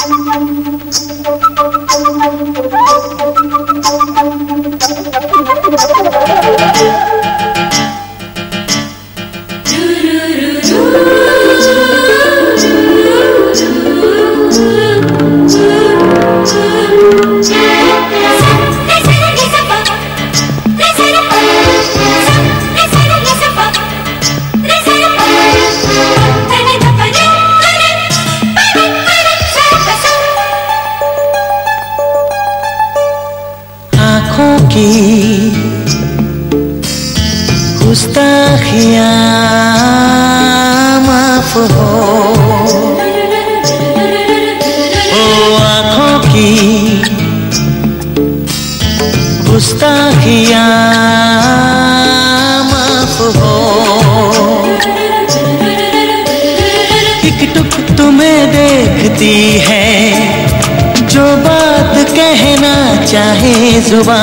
आँखों गुस्ताखियाँ माफ़ हो। ओ आँखों की गुस्ताखियाँ माफ़ हो। एक टुक तुम्हें देखती है, जो बात कहना चाहे जुबा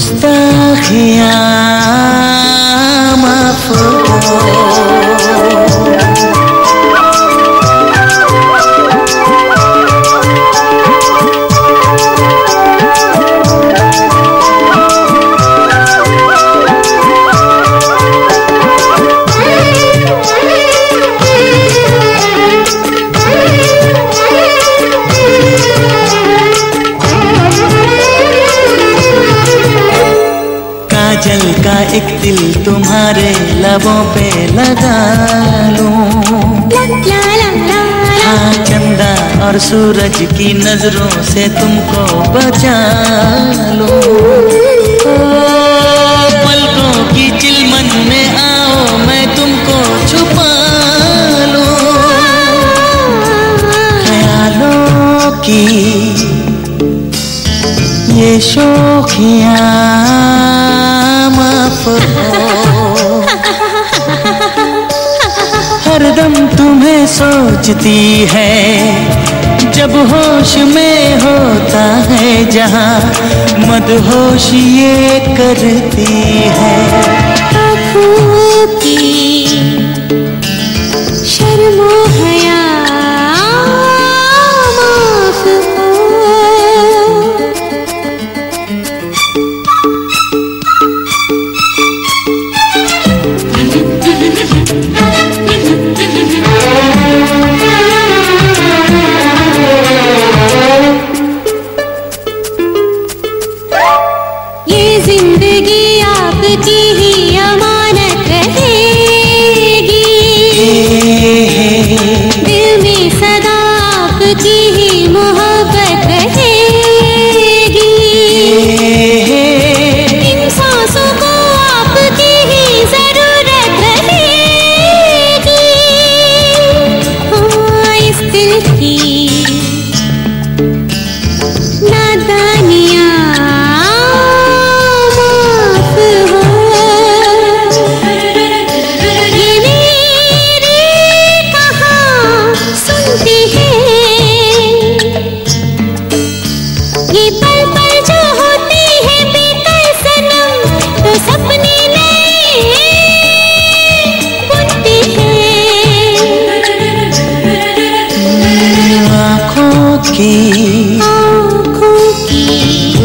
गुस्ताखियाँ एक दिल तुम्हारे लबों पे लगा लूँ। हाँ चंदा और सूरज की नज़रों से तुमको बचा लूँ। पलकों की चिलमन में आओ, मैं तुमको छुपा लूँ। ख्यालों की ये शोखियाँ सोचती है जब होश में होता है जहाँ मदहोश ये करती है। आपकी ही अमानत रहेगी। दिल में सदा आपकी ही मोहब्बत रहेगी